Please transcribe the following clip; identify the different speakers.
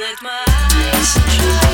Speaker 1: let my eyes dry.